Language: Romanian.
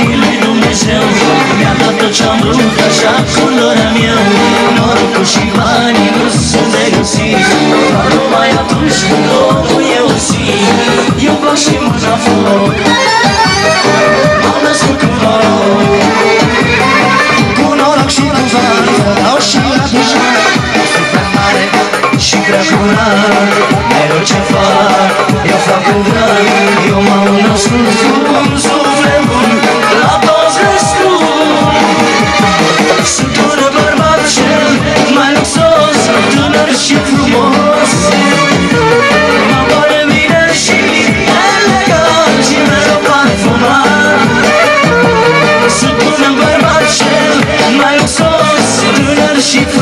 Mulțumesc numai lui Dumnezeu Mi-a dat tot ce-am vrut așa cu doream eu. Norocul și banii nu sunt de găsit. Doar numai atunci când omul e usit Eu fac și mâna foc. M-am născut cu noroc. Cu noroc și cu vantă Dau și la dușman Suflet mare și prea curat Mereu ce fac, Sunt